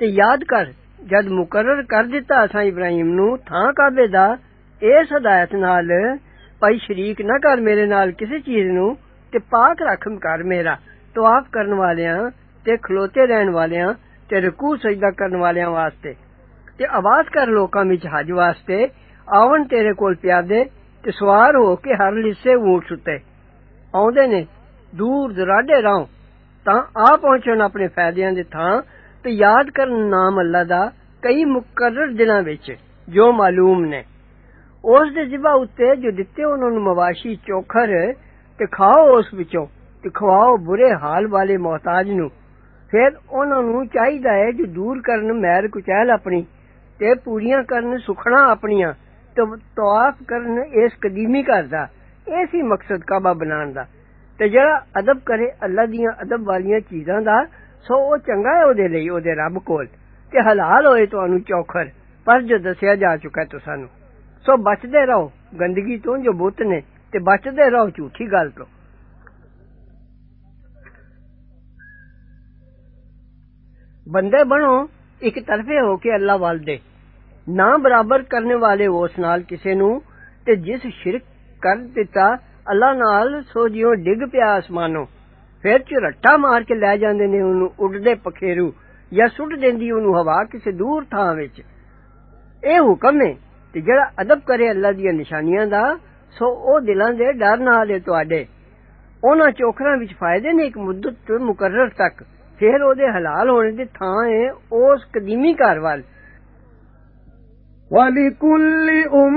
ਤੇ ਯਾਦ ਕਰ ਜਦ ਮੁਕਰਰ ਕਰ ਦਿੱਤਾ ਅਸਾਂ ਇਬਰਾਹੀਮ ਨੂੰ ਥਾਂ ਕਾਬੇ ਦਾ ਇਸ ਹਦਾਇਤ ਨਾਲ ਭਾਈ ਸ਼ਰੀਕ ਨਾ ਕਰ ਮੇਰੇ ਨਾਲ ਕਿਸੇ ਚੀਜ਼ ਨੂੰ ਤੇ ਪਾਕ ਰੱਖ ਕਰ ਮੇਰਾ ਤਵਾਫ ਕਰਨ ਵਾਲਿਆਂ ਤੇ ਖਲੋਤੇ ਰਹਿਣ ਵਾਲਿਆਂ ਤੇ ਰਕੂ ਸਜਦਾ ਕਰਨ ਵਾਲਿਆਂ ਵਾਸਤੇ ਤੇ ਆਵਾਜ਼ ਕਰ ਲੋਕਾਂ ਵਿੱਚ ਹਜ ਵਾਸਤੇ ਆਵਣ ਤੇਰੇ ਕੋਲ ਪਿਆਦੇ ਤੇ ਸਵਾਰ ਹੋ ਕੇ ਹਰ ਲਿੱਸੇ ਊਂਟ ਉੱਤੇ ਆਉਂਦੇ ਨੇ ਦੂਰ ਦਰਾਡੇ ਰਾਹ ਤਾਂ ਆ ਪਹੁੰਚਣ ਆਪਣੇ ਫਾਇਦਿਆਂ ਦੇ ਥਾਂ ਤੇ ਯਾਦ ਕਰਨ ਨਾਮ ਅੱਲਾ ਦਾ ਕਈ ਮੁਕਰਰ ਦਿਨਾਂ ਵਿੱਚ ਜੋ ਮਾਲੂਮ ਨੇ ਉਸ ਦੇ ਜ਼ਿਬਾ ਉੱਤੇ ਜੋ ਦਿੱਤੇ ਉਹਨਾਂ ਨੂੰ ਮਵਾਸ਼ੀ ਚੋਖਰ ਤੇ ਖਾਓ ਉਸ ਵਿੱਚੋਂ ਤੇ ਖਵਾਓ ਬੁਰੇ ਹਾਲ ਵਾਲੇ ਮੁਹਤਾਜ ਨੂੰ ਫਿਰ ਉਹਨਾਂ ਨੂੰ ਚਾਹੀਦਾ ਹੈ ਜੋ ਦੂਰ ਕਰਨ ਮੈਰ ਕੁਚੈਲ ਆਪਣੀ ਤੇ ਪੂਰੀਆਂ ਕਰਨ ਸੁਖਣਾ ਆਪਣੀਆਂ ਤੇ ਤਵਾਫ ਕਰਨ ਇਸ ਕਦੀਮੀ ਘਰ ਦਾ ਐਸੀ ਮਕਸਦ ਕਾਬਾ ਬਣਾਉਣ ਦਾ ਤੇ ਜਿਹੜਾ ਅਦਬ ਕਰੇ ਅੱਲਾ ਦੀਆਂ ਅਦਬ ਵਾਲੀਆਂ ਚੀਜ਼ਾਂ ਦਾ ਸੋ ਉਹ ਚੰਗਾ ਹੈ ਉਹਦੇ ਲਈ ਉਹਦੇ ਰੱਬ ਕੋਲ ਤੇ ਹਲਾਲ ਹੋਏ ਤੁਹਾਨੂੰ ਚੌਖਰ ਪਰ ਜੋ ਦੱਸਿਆ ਜਾ ਚੁੱਕਾ ਤੁਸਾਂ ਨੂੰ ਸੋ ਬਚਦੇ ਰਹੋ ਗੰਦਗੀ ਤੋਂ ਜੋ ਬੁੱਤ ਨੇ ਤੇ ਬਚਦੇ ਰਹੋ ਝੂਠੀ ਗੱਲ ਤੋਂ ਬੰਦੇ ਬਣੋ ਇੱਕ ਤਰਫੇ ਹੋ ਕੇ ਅੱਲਾ ਵੱਲ ਦੇ ਨਾ ਬਰਾਬਰ ਕਰਨ ਵਾਲੇ ਉਸ ਨਾਲ ਕਿਸੇ ਨੂੰ ਤੇ ਜਿਸ ਸ਼ਿਰਕ ਕਰ ਦਿੱਤਾ ਅੱਲਾ ਨਾਲ ਸੋ ਜਿਉ ਡਿੱਗ ਪਿਆ ਅਸਮਾਨੋਂ ਫਿਰ ਝਰਟਾ ਮਾਰ ਕੇ ਲੈ ਜਾਂਦੇ ਨੇ ਉਹਨੂੰ ਉੱਡਦੇ ਪਖੇਰੂ ਜਾਂ ਸੁੱਟ ਦਿੰਦੀ ਉਹਨੂੰ ਹਵਾ ਕਿਸੇ ਦੂਰ ਥਾਂ ਵਿੱਚ ਇਹ ਹੁਕਮ ਹੈ ਤੇ ਜਿਹੜਾ ਅਦਬ ਕਰੇ ਅੱਲਾ ਦੀਆਂ ਨਿਸ਼ਾਨੀਆਂ ਦਾ ਸੋ ਉਹ ਦਿਲਾਂ ਦੇ ਡਰ ਨਾਲ ਹੈ ਤੁਹਾਡੇ ਉਹਨਾਂ ਚੋਖਰਾਂ ਵਿੱਚ ਫਾਇਦੇ ਨੇ ਇੱਕ ਮੁੱਦਤ ਮੁਕਰਰ ਤੱਕ ਫਿਰ ਉਹਦੇ ਹਲਾਲ ਹੋਣੇ ਦੀ ਥਾਂ ਹੈ ਉਸ ਕਦੀਮੀ ਘਰ ਵੱਲ ਵਲਿਕੁਲ ਉਮ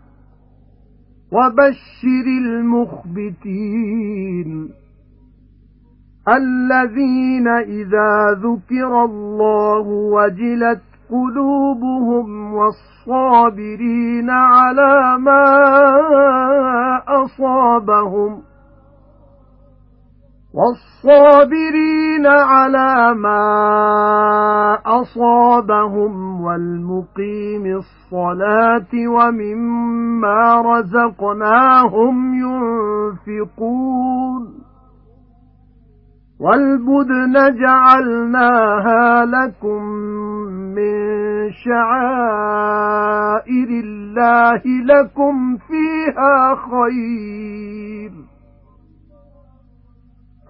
وَبَشِّرِ الْمُخْبِتِينَ الَّذِينَ إِذَا ذُكِرَ اللَّهُ وَجِلَتْ قُلُوبُهُمْ وَالصَّابِرِينَ عَلَى مَا أَصَابَهُمْ وَالصَّابِرِينَ عَلَى مَا أَصَابَهُمْ وَالْمُقِيمِ الصَّلَاةِ وَمِمَّا رَزَقْنَاهُمْ يُنْفِقُونَ وَالْبُدْنَ جَعَلْنَاهَا لَكُمْ مِنْ شَعَائِرِ اللَّهِ لَكُمْ فِيهَا خَيْرٌ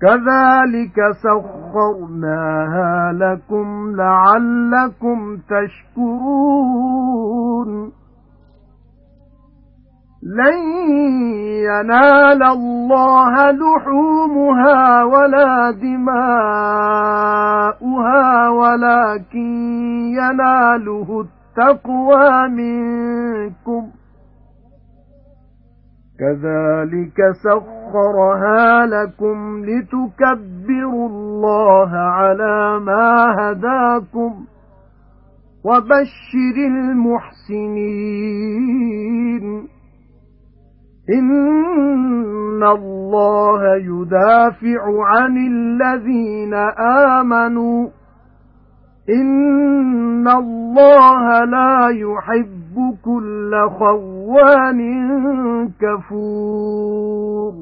كَذَلِكَ سَخَّرْنَاهَا لَكُمْ لَعَلَّكُمْ تَشْكُرُونَ. لَن يَنَالَ اللَّهَ لُحُومُهَا وَلَا دِمَاؤُهَا وَلَكِن يَنَالُهُ التَّقْوَى مِنكُمْ. كَذَلِكَ سَخَّرَهَا لَكُمْ لِتُكَبِّرُوا اللَّهَ عَلَى مَا هَدَاكُمْ وَبَشِّرِ الْمُحْسِنِينَ. إِنَّ اللَّهَ يُدَافِعُ عَنِ الَّذِينَ آمَنُوا. إِنَّ اللَّهَ لَا يُحِبُّ يحب كل خوان كفور.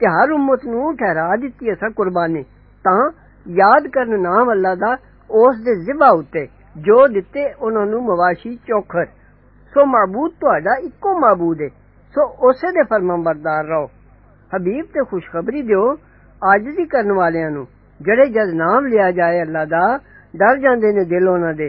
کہ ہر امت نو ٹھہرا دیتی اسا قربانی۔ تاں یاد کرن نام اللہ دا اس دے ذبح اُتے جو دتے انہاں نو مواشی چوکھر۔ سو معبود تہاڈا اکو معبود ہے۔ سو اسے دے فرمانبردار رہو۔ حبیب تے خوشخبری دیو عاجزی کرن والیاں نو جڑے جد نام لیا جائے اللہ دا ڈر جاندے نے دل انہاں دے۔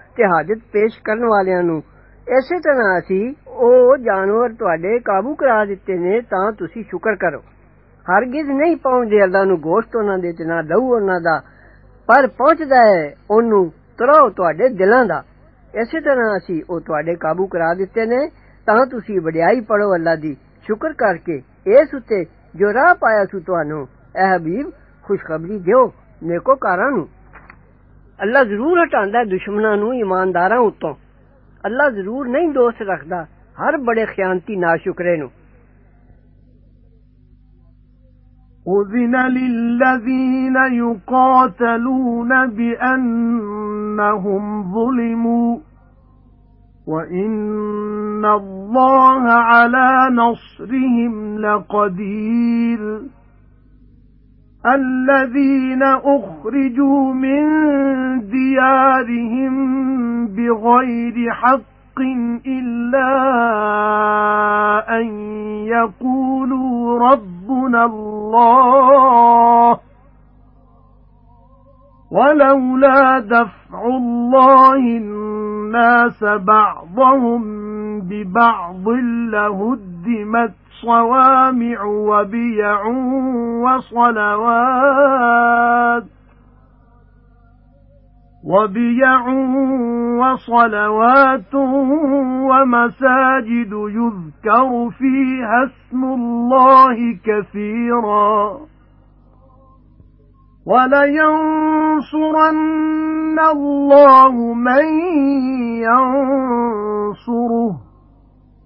تے حاجت پیش کرن والیاں نو اسی طرح اسی او جانور تواڈے قابو کرا دتے نے تاں تسی شکر کرو ہرگز نہیں پہنچے اللہ نو گوشت انہاں دے تے نہ لہو انہاں دا پر پہنچدا ہے اونوں ترو تواڈے دلاں دا اسی طرح اسی او تواڈے قابو کرا دتے نے تاں تسی وڈیائی پڑھو اللہ دی شکر کر کے اس اتے جو راہ پایا سو تانوں اے حبیب خوشخبری دیو نیکو کاراں ਅੱਲਾ ਜ਼ਰੂਰ ਹਟਾਉਂਦਾ ਦੁਸ਼ਮਣਾਂ ਨੂੰ ਇਮਾਨਦਾਰਾਂ ਉੱਤੋਂ ਅੱਲਾ ਜ਼ਰੂਰ ਨਹੀਂ ਦੋਸਤ ਰੱਖਦਾ ਹਰ ਬੜੇ ਖਿਆਨਤੀ ਨਾਸ਼ੁਕਰੇ ਨੂੰ أذن للذين يقاتلون بأنهم ظلموا وَإِنَّ اللَّهَ عَلَى نَصْرِهِمْ لَقَدِيرٌ الَّذِينَ أُخْرِجُوا مِنْ دِيَارِهِمْ بِغَيْرِ حَقٍّ إِلَّا أَنْ يَقُولُوا رَبُّنَا اللَّهُ وَلَوْلَا دَفْعُ اللَّهِ النَّاسَ بَعْضَهُم بِبَعْضٍ لَّهُدِّمَتْ صَوَامِعُ وَبِيَعٌ وَصَلَوَاتٌ وَبِيَعٌ وَصَلَوَاتٌ وَمَسَاجِدُ يُذْكَرُ فِيهَا اسْمُ اللَّهِ كَثِيرًا وَلَيَنصُرَنَّ اللَّهُ مَن يَنصُرُهُ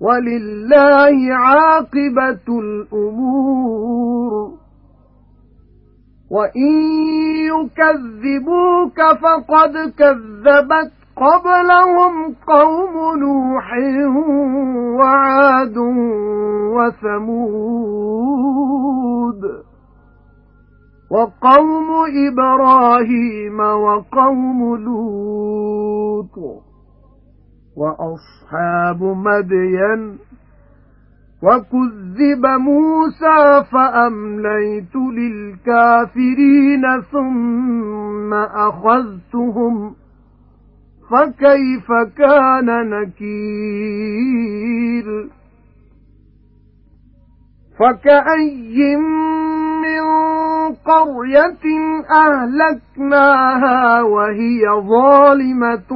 وَلِلَّهِ عَاقِبَةُ الْأُمُورِ. وَإِن يُكَذِّبُوكَ فَقَدْ كَذَّبَتْ قَبْلَهُمْ قَوْمُ نُوحٍ وَعَادٌ وَثَمُودُ. وَقَوْمُ إِبْرَاهِيمَ وَقَوْمُ لُوطٍ. وَأَصْحَابُ مَدْيَنَ وَكُذِّبَ مُوسَى فَأَمْلَيْتُ لِلْكَافِرِينَ ثُمَّ أَخَذْتُهُمْ فَكَيْفَ كَانَ نَكِيرِ فَكَأَيٍّ مِّن قَرْيَةٍ أَهْلَكْنَاهَا وَهِيَ ظَالِمَةٌ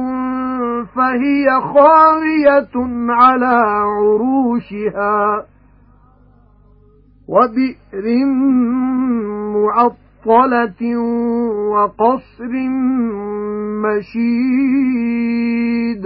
فَهِيَ خَاوِيَةٌ عَلَى عُرُوشِهَا وَبِئْرٍ مُّعَطَّلَةٍ وَقَصْرٍ مَّشِيدٍ.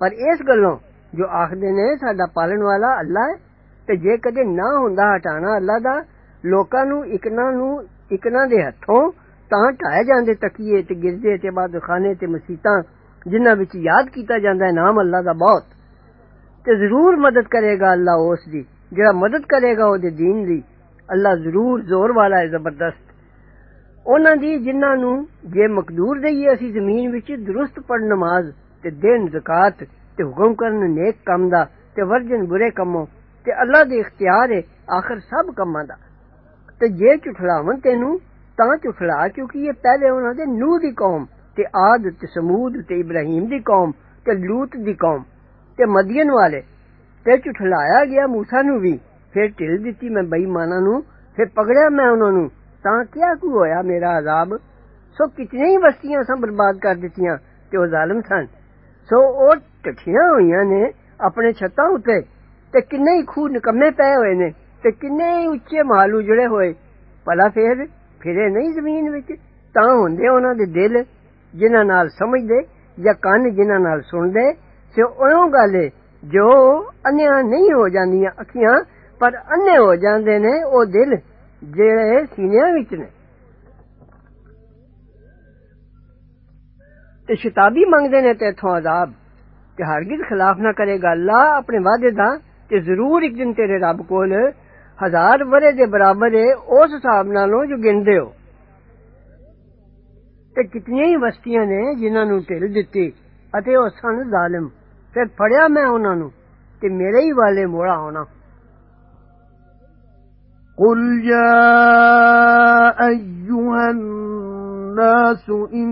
ਪਰ ਇਸ ਗੱਲੋਂ ਜੋ ਆਖਦੇ ਨੇ ਸਾਡਾ ਪਾਲਣ ਵਾਲਾ ਅੱਲਾ ਹੈ ਤੇ ਜੇ ਕਦੇ ਨਾ ਹੁੰਦਾ ਹਟਾਣਾ ਅੱਲਾ ਦਾ ਲੋਕਾਂ ਨੂੰ ਇਕਨਾਂ ਨੂੰ ਇਕਨਾਂ ਦੇ ਹੱਥੋਂ ਤਾਂ ਢਾਏ ਜਾਂਦੇ ਤਕੀਏ ਤੇ ਗਿਰਦੇ ਤੇ ਬਾਦਖਾਨੇ ਤੇ ਮਸੀਤਾਂ ਜਿਨ੍ਹਾਂ ਵਿੱਚ ਯਾਦ ਕੀਤਾ ਜਾਂਦਾ ਹੈ ਨਾਮ ਅੱਲਾ ਦਾ ਬਹੁਤ ਤੇ ਜ਼ਰੂਰ ਮਦਦ ਕਰੇਗਾ ਅੱਲਾ ਉਸ ਦੀ ਜਿਹੜਾ ਮਦਦ ਕਰੇਗਾ ਉਹਦੇ دین ਦੀ ਅੱਲਾ ਜ਼ਰੂਰ ਜ਼ੋਰ ਵਾਲਾ ਹੈ ਜ਼ਬਰਦਸਤ ਉਹਨਾਂ ਦੀ ਜਿਨ੍ਹਾਂ ਨੂੰ ਜੇ ਮਕਦੂਰ ਦਈਏ ਅਸੀਂ ਜ਼ਮੀਨ ਵਿੱਚ ਦਰੁਸਤ ਪੜ ਨਮਾਜ਼ تے دین زکات تے حکم کرنا نیک کام دا تے ورجن برے کموں تے اللہ دے اختیار ہے آخر سب کماں دا۔ تے جے جھٹلاون تینوں تاں جھٹلا چکی ہے پہلے انہاں دے نوح دی قوم تے عاد تے سمود تے ابراہیم دی قوم تے لوط دی قوم تے مدین والے۔ تے جھٹلایا گیا موسی نو بھی پھر ٹل دتی میں بے ایماناں نو، پھر پکڑیا میں انہاں نو۔ تاں کیا کو ہویا میرا عذاب؟ سو کتنی ہی بستیاں سن برباد کر دتیاں، تے او ظالم سن۔ ਸੋ ਉਹ ਟਠੀਆਂ ਹੋਈਆਂ ਨੇ ਆਪਣੇ ਛੱਤਾਂ ਉੱਤੇ ਤੇ ਕਿੰਨੇ ਹੀ ਖੂਹ ਨਿਕੰਮੇ ਪਏ ਹੋਏ ਨੇ ਤੇ ਕਿੰਨੇ ਹੀ ਉੱਚੇ ਮਾਲ ਉਜੜੇ ਹੋਏ ਭਲਾ ਫੇਰ ਫਿਰੇ ਨਹੀਂ ਜ਼ਮੀਨ ਵਿੱਚ ਤਾਂ ਹੁੰਦੇ ਉਹਨਾਂ ਦੇ ਦਿਲ ਜਿਨ੍ਹਾਂ ਨਾਲ ਸਮਝਦੇ ਜਾਂ ਕੰਨ ਜਿਨ੍ਹਾਂ ਨਾਲ ਸੁਣਦੇ ਤੇ ਉਹ ਗੱਲ ਜੋ ਅੰਨਿਆਂ ਨਹੀਂ ਹੋ ਜਾਂਦੀਆਂ ਅੱਖੀਆਂ ਪਰ ਅੰਨੇ ਹੋ ਜਾਂਦੇ ਨੇ ਉਹ ਦਿਲ ਜਿਹੜੇ ਸੀਨਿਆਂ ਵਿੱਚ ਨੇ تے شتابی منگ دے نے تے تھوں عذاب کہ ہرگز خلاف نہ کرے گا اللہ اپنے وعدے دا کہ ضرور ایک دن تیرے رب کول ہزار ورے دے برابر اے اس حساب نالوں جو گندے ہو۔ تے کتنی ہی بستیاں نے جنہاں نو ٹل دتی اتے او سن ظالم۔ پھر پھڑیا میں انہاں نو تے میرے ہی والے موڑا ہونا۔ قل يا ایھا الناس ان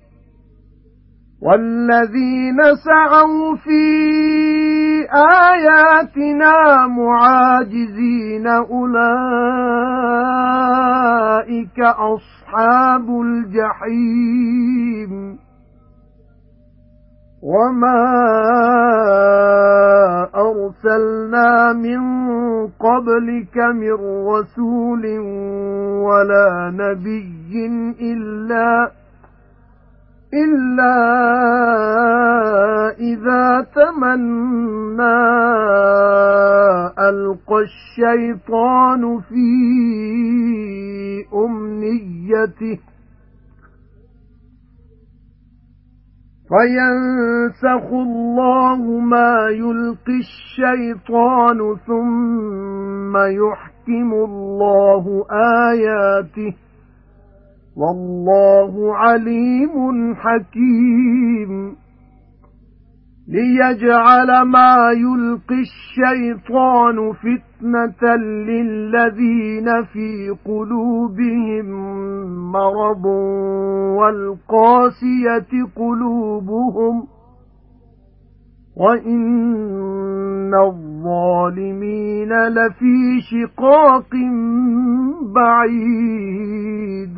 وَالَّذِينَ سَعَوْا فِي آيَاتِنَا مُعَاجِزِينَ أُولَئِكَ أَصْحَابُ الْجَحِيمِ. وَمَا أَرْسَلْنَا مِن قَبْلِكَ مِن رَّسُولٍ وَلَا نَبِيٍّ إِلَّا إِلَّا إِذَا تَمَنَّى أَلْقَى الشَّيْطَانُ فِي أُمْنِيَّتِهِ فَيَنسَخُ اللَّهُ مَا يُلْقِي الشَّيْطَانُ ثُمَّ يُحْكِمُ اللَّهُ آيَاتِهِ وَاللَّهُ عَلِيمٌ حَكِيمٌ. لِيَجْعَلَ مَا يُلْقِي الشَّيْطَانُ فِتْنَةً لِلَّذِينَ فِي قُلُوبِهِم مَّرَضٌ وَالْقَاسِيَةِ قُلُوبُهُمْ. وَإِنَّ الظَّالِمِينَ لَفِي شِقَاقٍ بَعِيدٍ.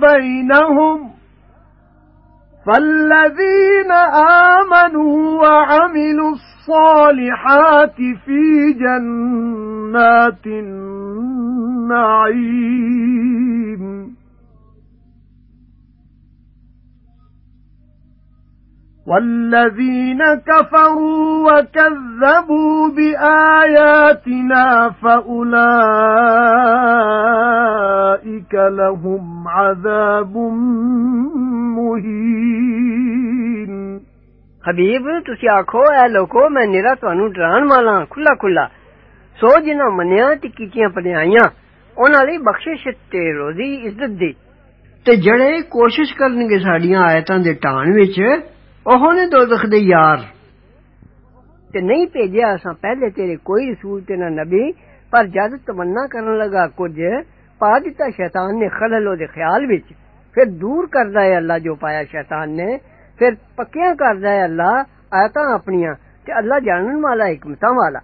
بَيْنَهُمْ فَالَّذِينَ آمَنُوا وَعَمِلُوا الصَّالِحَاتِ فِي جَنَّاتِ النَّعِيمِ وَالَّذِينَ كَفَرُوا وَكَذَّبُوا بِآيَاتِنَا فَأُولَئِكَ لَهُمْ عَذَابٌ مُهِينٌ حبیب ਤੁਸੀਂ ਆਖੋ ਐ ਲੋਕੋ ਮੈਂ ਨਿਰਾ ਤੁਹਾਨੂੰ ਡਰਾਉਣ ਵਾਲਾ ਖੁੱਲਾ ਖੁੱਲਾ ਸੋ ਜਿਨ੍ਹਾਂ ਮੰਨਿਆ ਤੇ ਕੀਤੀਆਂ ਪੜਾਈਆਂ ਉਹਨਾਂ ਲਈ ਬਖਸ਼ਿਸ਼ ਤੇ ਰੋਜ਼ੀ ਇੱਜ਼ਤ ਦੀ ਤੇ ਜਿਹੜੇ ਕੋਸ਼ਿਸ਼ ਕਰਨਗੇ ਸਾਡੀਆਂ ਆਇਤਾਂ ਦੇ ਢਾਣ ਵਿੱਚ ਉਹ ਨੇ ਦੋਜ਼ਖ ਦੇ ਯਾਰ ਤੇ ਨਹੀਂ ਭੇਜਿਆ ਅਸਾਂ ਪਹਿਲੇ ਤੇਰੇ ਕੋਈ ਰਸੂਲ ਤੇ ਨਾ ਨਬੀ ਪਰ ਜਦ ਤਮੰਨਾ ਕਰਨ ਲਗਾ ਕੁਝ ਪਾ ਦਿੱਤਾ ਸ਼ੈਤਾਨ ਨੇ ਖਲਲ ਉਹਦੇ ਖਿਆਲ ਵਿੱਚ ਫਿਰ ਦੂਰ ਕਰਦਾ ਹੈ ਅੱਲਾ ਜੋ ਪਾਇਆ ਸ਼ੈਤਾਨ ਨੇ ਫਿਰ ਪੱਕਿਆਂ ਕਰਦਾ ਹੈ ਅੱਲਾ ਆਇਤਾਂ ਆਪਣੀਆਂ ਤੇ ਅੱਲਾ ਜਾਣਨ ਵਾਲਾ ਹਕਮਤਾਂ ਵਾਲਾ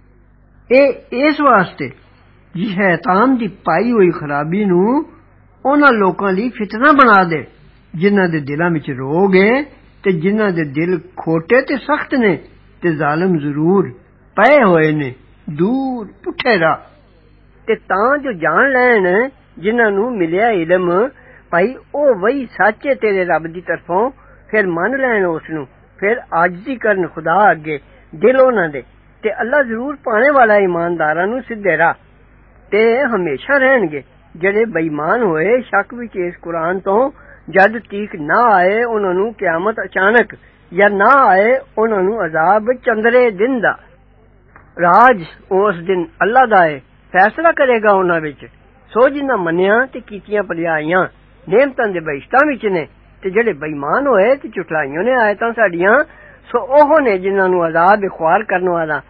ਇਹ ਇਸ ਵਾਸਤੇ ਜੀ ਸ਼ੈਤਾਨ ਦੀ ਪਾਈ ਹੋਈ ਖਰਾਬੀ ਨੂੰ ਉਹਨਾਂ ਲੋਕਾਂ ਲਈ ਫਿਤਨਾ ਬਣਾ ਦੇ ਜਿਨ੍ਹਾਂ ਦੇ ਦਿਲਾਂ ਵਿੱਚ ਰੋਗ ਹੈ ਤੇ ਜਿਨ੍ਹਾਂ ਦੇ ਦਿਲ ਖੋਟੇ ਤੇ ਸਖਤ ਨੇ ਤੇ ਜ਼ਾਲਮ ਜ਼ਰੂਰ ਪਏ ਹੋਏ ਨੇ ਦੂਰ ਪੁੱਠੇ ਰਾ ਤੇ ਤਾਂ ਜੋ ਜਾਣ ਲੈਣ ਜਿਨ੍ਹਾਂ ਨੂੰ ਮਿਲਿਆ ਇਲਮ ਭਾਈ ਉਹ ਵਹੀ ਸੱਚੇ ਤੇਰੇ ਰੱਬ ਦੀ ਤਰਫੋਂ ਫਿਰ ਮੰਨ ਲੈਣ ਉਸ ਨੂੰ ਫਿਰ ਆਜਜ਼ੀ ਕਰਨ ਖੁਦਾ ਅੱਗੇ ਦਿਲ ਉਹਨਾਂ ਦੇ ਤੇ ਅੱਲਾ ਜ਼ਰੂਰ ਪਾਣੇ ਵਾਲਾ ਇਮਾਨਦਾਰਾਂ ਨੂੰ ਸਿੱਧੇ ਰਾਹ ਤੇ ਹਮੇਸ਼ਾ ਰਹਿਣਗੇ ਜਿਹੜੇ ਬੇਈਮਾਨ ਹੋਏ ਸ਼ੱਕ ਵਿੱਚ ਇਸ ਕੁਰਾਨ ਤੋਂ ਜਦ ਤੀਕ ਨਾ ਆਏ ਉਹਨਾਂ ਨੂੰ ਕਿਆਮਤ ਅਚਾਨਕ ਜਾਂ ਨਾ ਆਏ ਉਹਨਾਂ ਨੂੰ ਅਜ਼ਾਬ ਚੰਦਰੇ ਦਿਨ ਦਾ ਰਾਜ ਉਸ ਦਿਨ ਅੱਲਾ ਦਾ ਹੈ ਫੈਸਲਾ ਕਰੇਗਾ ਉਹਨਾਂ ਵਿੱਚ ਸੋ ਜਿਨ੍ਹਾਂ ਮੰਨਿਆ ਤੇ ਕੀਤੀਆਂ ਭਲਾਈਆਂ ਨੇਮਤਾਂ ਦੇ ਬਹਿਸ਼ਤਾਂ ਵਿੱਚ ਨੇ ਤੇ ਜਿਹੜੇ ਬੇਈਮਾਨ ਹੋਏ ਤੇ ਝੁਠਲਾਈਆਂ ਨੇ ਆਇਤਾਂ ਸਾਡੀਆਂ ਸੋ ਉਹ ਨੇ ਜਿਨ੍ਹਾਂ ਨੂੰ ਅਜ਼ਾਬ ਖੁਆਰ ਕਰਨ ਵਾਲਾ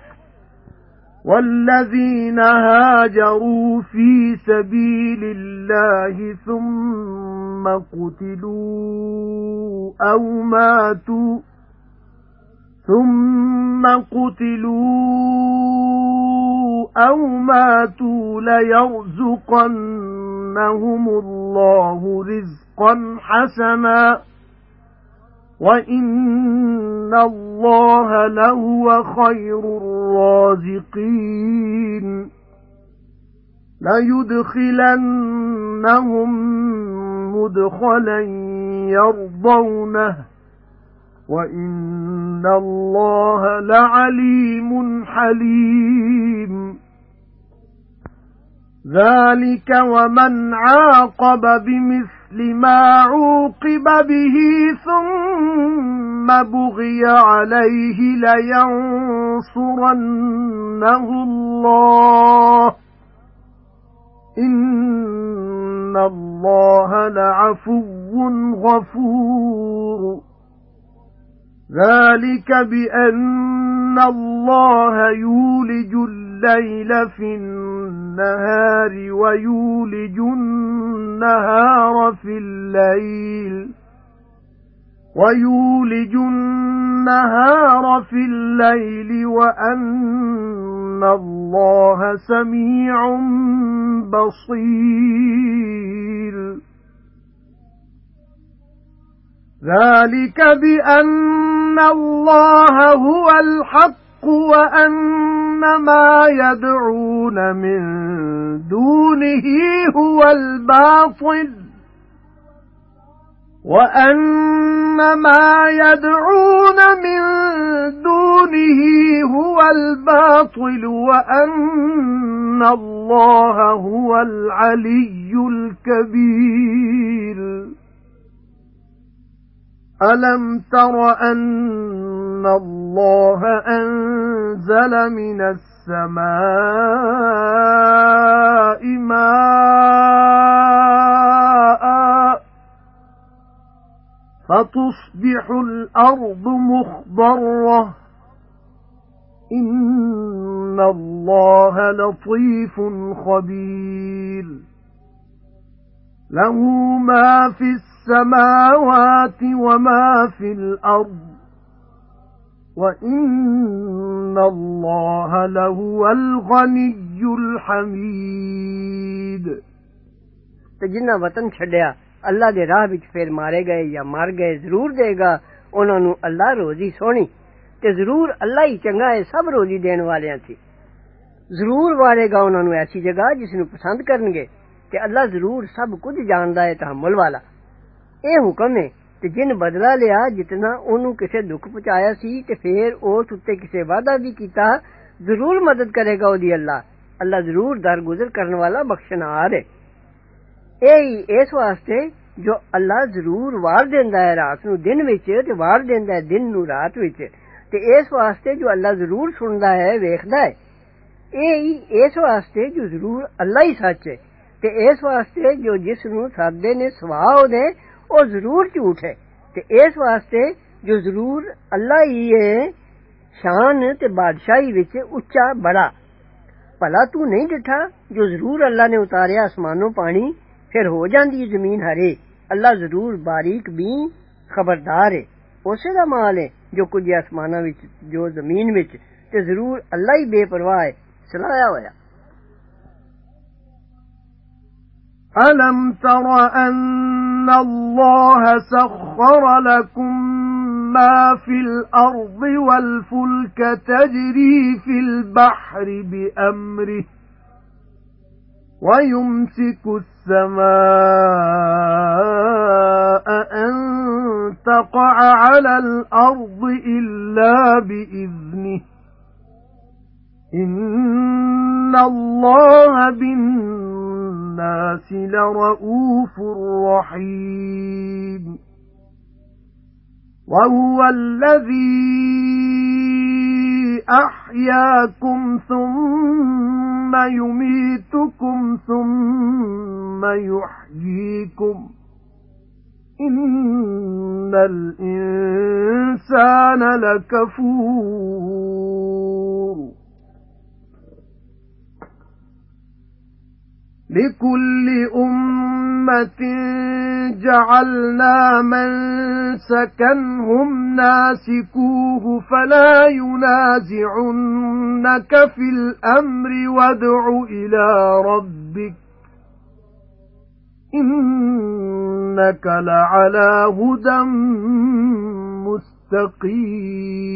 وَالَّذِينَ هَاجَرُوا فِي سَبِيلِ اللَّهِ ثُمَّ قُتِلُوا أَوْ مَاتُوا ثُمَّ قُتِلُوا أَوْ مَاتُوا لَيَرْزُقَنَّهُمُ اللَّهُ رِزْقًا حَسَنًا وَإِنَّ اللَّهَ لَهُوَ خَيْرُ الرَّازِقِينَ لَيُدْخِلَنَّهُم مُّدْخَلًا يَرْضَوْنَهُ وَإِنَّ اللَّهَ لَعَلِيمٌ حَلِيمٌ. ذَلِكَ وَمَنْ عَاقَبَ بِمِثْلِ مَا عُوقِبَ بِهِ ثُمَّ بُغِيَ عَلَيْهِ لَيَنصُرَنَّهُ اللَّهُ. إِنَّ اللَّهَ لَعَفُوٌّ غَفُورٌ. ذَلِكَ بِأَنَّ اللَّهَ يُولِجُ اللَّيْلَ فِي النَّهَارِ وَيُولِجُ النَّهَارَ فِي اللَّيْلِ. وَيُولِجُ النَّهَارَ فِي اللَّيْلِ وَأَنَّ اللَّهَ سَمِيعٌ بَصِيرٌ. ذَلِكَ بِأَنَّ اللَّهَ هُوَ الْحَقُّ وَأَنَّ مَا يَدْعُونَ مِن دُونِهِ هُوَ الْبَاطِلُ. وَأَنَّ مَا يَدْعُونَ مِن دُونِهِ هُوَ الْبَاطِلُ وَأَنَّ اللَّهَ هُوَ الْعَلِيُّ الْكَبِيرُ أَلَمْ تَرَ أَنَّ اللَّهَ أَنزَلَ مِنَ السَّمَاءِ مَاءً فَتُصْبِحُ الْأَرْضُ مُخْضَرَّةً إِنَّ اللَّهَ لَطِيفٌ خَبِيرٌ لَهُ مَا فِي السَّمَاوَاتِ وَمَا فِي الْأَرْضِ وَإِنَّ اللَّهَ لَهُوَ الْغَنِيُّ الْحَمِيدُ ਤੇ ਜਿਨ੍ਹਾਂ ਵਤਨ ਛੱਡਿਆ اللہ دے راہ وچ پھر مارے گئے یا مر گئے، ضرور دے گا۔ انہاں نو اللہ روزی سونی۔ تے ضرور اللہ ہی چنگا ہے، سب روزی دین والیاں تھی۔ ضرور وارے گا انہاں نو ایسی جگہ جس نو پسند کرن گے۔ تے اللہ ضرور سب کچھ جاندا ہے تحمل والا۔ اے حکم ہے تے جن بدلہ لیا، جتنا اونوں کسے دکھ پہنچایا سی، تے پھر او اتے کسے وعدہ بھی کیتا، ضرور مدد کرے گا او دی اللہ۔ اللہ ضرور درگزر کرنے والا بخشنہار ہے۔ ਇਹ ਹੀ ਇਸ ਵਾਸਤੇ ਜੋ ਅੱਲਾ ਜ਼ਰੂਰ ਵਾਰ ਦਿੰਦਾ ਹੈ ਰਾਤ ਨੂੰ ਦਿਨ ਵਿੱਚ ਤੇ ਵਾਰ ਦਿੰਦਾ ਹੈ ਦਿਨ ਨੂੰ ਰਾਤ ਵਿੱਚ ਤੇ ਇਸ ਵਾਸਤੇ ਜੋ ਅੱਲਾ ਜ਼ਰੂਰ ਸੁਣਦਾ ਹੈ ਵੇਖਦਾ ਹੈ ਇਹ ਹੀ ਇਸ ਵਾਸਤੇ ਜੋ ਜ਼ਰੂਰ ਅੱਲਾ ਹੀ ਸੱਚ ਹੈ ਤੇ ਇਸ ਵਾਸਤੇ ਜੋ ਜਿਸ ਨੂੰ ਸਾਦੇ ਨੇ ਸਵਾ ਉਹਦੇ ਉਹ ਜ਼ਰੂਰ ਝੂਠ ਹੈ ਤੇ ਇਸ ਵਾਸਤੇ ਜੋ ਜ਼ਰੂਰ ਅੱਲਾ ਹੀ ਹੈ ਸ਼ਾਨ ਤੇ ਬਾਦਸ਼ਾਹੀ ਵਿੱਚ ਉੱਚਾ ਬੜਾ ਭਲਾ ਤੂੰ ਨਹੀਂ ਡਿਠਾ ਜੋ ਜ਼ਰੂਰ ਅੱਲਾ ਨੇ ਉਤਾਰਿਆ ਅਸਮਾਨੋਂ ਪਾਣੀ ਫਿਰ ਹੋ ਜਾਂਦੀ ਹੈ ਜ਼ਮੀਨ ਹਰੇ ਅੱਲਾ ਜ਼ਰੂਰ ਬਾਰੀਕ ਵੀ ਖਬਰਦਾਰ ਹੈ ਉਸੇ ਦਾ ਮਾਲ ਹੈ ਜੋ ਕੁਝ ਅਸਮਾਨਾਂ ਵਿੱਚ ਜੋ ਜ਼ਮੀਨ ਵਿੱਚ ਤੇ ਜ਼ਰੂਰ ਅੱਲਾ ਹੀ ਬੇਪਰਵਾਹ ਹੈ ਸਲਾਇਆ ਹੋਇਆ أَلَمْ تَرَ أَنَّ اللَّهَ سَخَّرَ لَكُم مَّا فِي الْأَرْضِ وَالْفُلْكَ تَجْرِي فِي الْبَحْرِ بِأَمْرِهِ وَيُمْسِكُ السَّمَاءَ أَن تَقَعَ عَلَى الْأَرْضِ إِلَّا بِإِذْنِهِ. إِنَّ اللَّهَ بِالنَّاسِ لَرَءُوفٌ رَحِيمٌ. وَهُوَ الَّذِي أَحْيَاكُمْ ثُمَّ يُمِيتُكُمْ ثُمَّ يُحْيِيكُمْ. إِنَّ الْإِنسَانَ لَكَفُورٌ. لِكُلِّ أُمَّةٍ جَعَلْنَا مَنسَكًا هُمْ نَاسِكُوهُ فَلَا يُنَازِعُنَّكَ فِي الْأَمْرِ وَادْعُ إِلَى رَبِّكَ إِنَّكَ لَعَلَى هُدًى مُسْتَقِيمٍ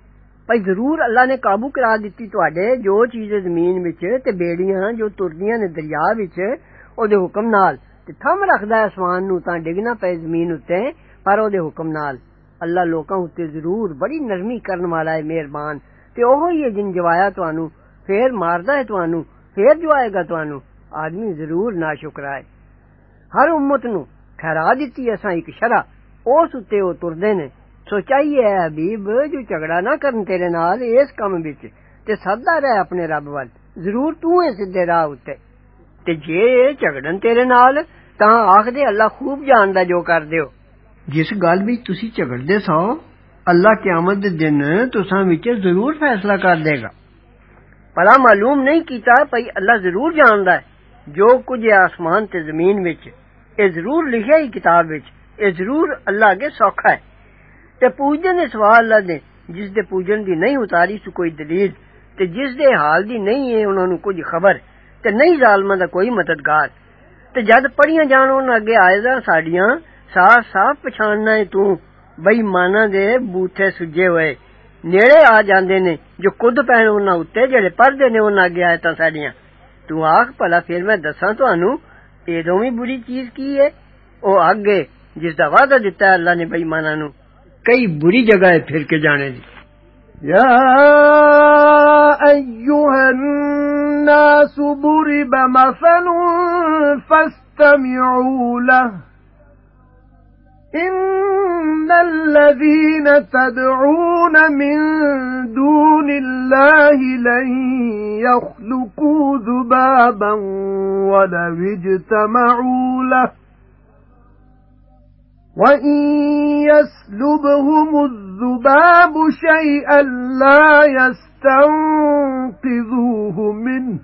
ਭਈ ਜ਼ਰੂਰ ਅੱਲਾ ਨੇ ਕਾਬੂ ਕਰਾ ਦਿੱਤੀ ਤੁਹਾਡੇ ਜੋ ਚੀਜ਼ ਜ਼ਮੀਨ ਵਿੱਚ ਤੇ ਬੇੜੀਆਂ ਜੋ ਤੁਰਦੀਆਂ ਨੇ ਦਰਿਆ ਵਿੱਚ ਉਹਦੇ ਹੁਕਮ ਨਾਲ ਤੇ ਥੰਮ ਰੱਖਦਾ ਹੈ ਅਸਮਾਨ ਨੂੰ ਤਾਂ ਡਿੱਗ ਨਾ ਪਏ ਜ਼ਮੀਨ ਉੱਤੇ ਪਰ ਉਹਦੇ ਹੁਕਮ ਨਾਲ ਅੱਲਾ ਲੋਕਾਂ ਉੱਤੇ ਜ਼ਰੂਰ ਬੜੀ ਨਰਮੀ ਕਰਨ ਵਾਲਾ ਹੈ ਮਿਹਰਬਾਨ ਤੇ ਉਹ ਹੀ ਹੈ ਜਿਨ ਜਵਾਇਆ ਤੁਹਾਨੂੰ ਫੇਰ ਮਾਰਦਾ ਹੈ ਤੁਹਾਨੂੰ ਫੇਰ ਜਵਾਏਗਾ ਤੁਹਾਨੂੰ ਆਦਮੀ ਜ਼ਰੂਰ ਨਾਸ਼ੁਕਰਾ ਹੈ ਹਰ ਉਮਤ ਨੂੰ ਠਹਿਰਾ ਦਿੱਤੀ ਅਸਾਂ ਇੱਕ ਸ਼ਰਾ ਉਸ ਉੱਤੇ ਉਹ ਤੁਰਦੇ ਨੇ سوچا ہی ہے حبیب جو جھگڑا نہ کرن تیرے نال اس کم وچ۔ تے سدا رہ اپنے رب وال۔ ضرور تو ہے سیدھے راہ اتے۔ تے جے جھگڑن تیرے نال تاں آکھ دے اللہ خوب جاندا جو کر دیو۔ جس گل وچ تسی جھگڑدے سو اللہ قیامت دے دن تساں وچ ضرور فیصلہ کر دے گا۔ پلا معلوم نہیں کیتا پئی اللہ ضرور جاندا ہے۔ جو کچھ آسمان تے زمین وچ اے ضرور لکھیا ہی کتاب وچ اے ضرور اللہ کے سوکھا ہے۔ تے پوجن دے سوال لا دے جس دے پوجن دی نہیں اتاری سو کوئی دلیل تے جس دے حال دی نہیں ہے انہاں نو کچھ خبر تے نہیں ظالماں دا کوئی مددگار تے جد پڑیاں جان انہاں اگے آئزاں ساڈیاں صاف صاف پہچاننا ہے تو بئی مانا دے بوٹے سجے ہوئے نیڑے آ جاندے نے جو خود پہن انہاں اُتے جڑے پردے نے انہاں اگے آئے تاں ساڈیاں تو آکھ پلا پھر میں دساں تانوں اے دوویں بری چیز کی ہے أو اگ ہے جس دا وعدہ دتا ہے اللہ نے بئی ماناں نو کئی بری جگہ ہے پھر کے جانے دی یا ایوہ الناس ضرب مثل فاستمعوا له إِنَّ الَّذِينَ تَدْعُونَ مِن دُونِ اللَّهِ لَن يَخْلُقُوا ذُبَابًا وَلَوِ اجْتَمَعُوا لَهُ وَإِن يَسْلُبْهُمُ الذُّبَابُ شَيْئًا لَّا يَسْتَنقِذُوهُ مِنْهُ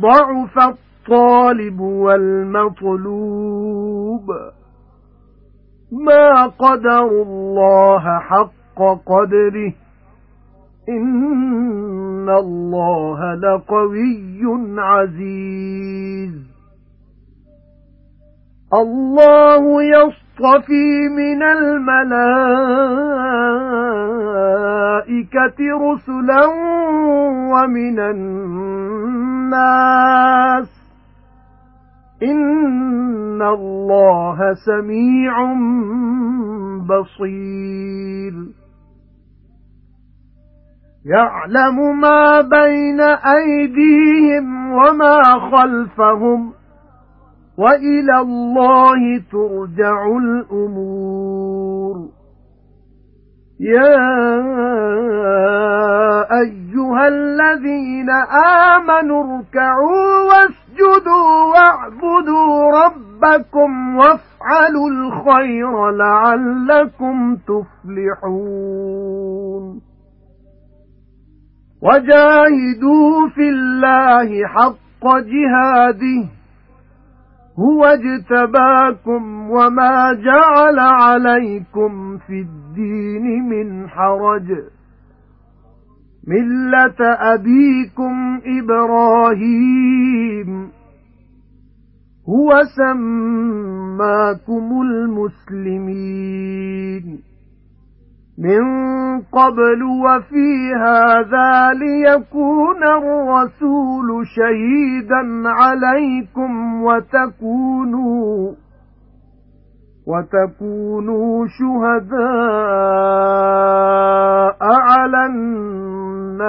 ضَعْفَ الطَّالِبُ وَالْمَطْلُوبُ مَا قَدَرُوا اللَّهَ حَقَّ قَدْرِهِ إِنَّ اللَّهَ لَقَوِيٌّ عَزِيزٌ اللَّهُ يَصْطَفِي مِنَ الْمَلَائِكَةِ رُسُلًا وَمِنَ النَّاسِ. إِنَّ اللَّهَ سَمِيعٌ بَصِيرٌ. يَعْلَمُ مَا بَيْنَ أَيْدِيهِمْ وَمَا خَلْفَهُمْ. وَإِلَى اللَّهِ تُرْجَعُ الْأُمُورُ. يَا أَيُّهَا الَّذِينَ آمَنُوا ارْكَعُوا وَاسْجُدُوا وَاعْبُدُوا رَبَّكُمْ وَافْعَلُوا الْخَيْرَ لَعَلَّكُمْ تُفْلِحُونَ. وَجَاهِدُوا فِي اللَّهِ حَقَّ جِهَادِهِ. هُوَ اجْتَبَاكُمْ وَمَا جَعَلَ عَلَيْكُمْ فِي الدِّينِ مِنْ حَرَجٍ. مِلَّةَ أَبِيكُمْ إِبْرَاهِيمَ. هُوَ سَمَّاكُمُ الْمُسْلِمِينَ. مِن قَبْلُ وَفِي هَذَا لِيَكُونَ الرَّسُولُ شَهِيدًا عَلَيْكُمْ وَتَكُونُوا وَتَكُونُوا شُهَدَاءَ عَلَى النَّاسِ.